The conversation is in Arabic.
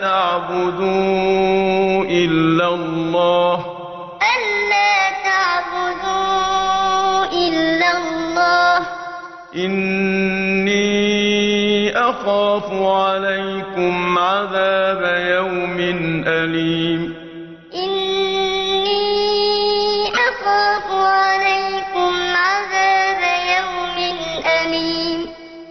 تعبدوا إلا الله. ألا تعبدوا إلا الله. إني أخاف عليكم عذاب يوم أليم. إني أخاف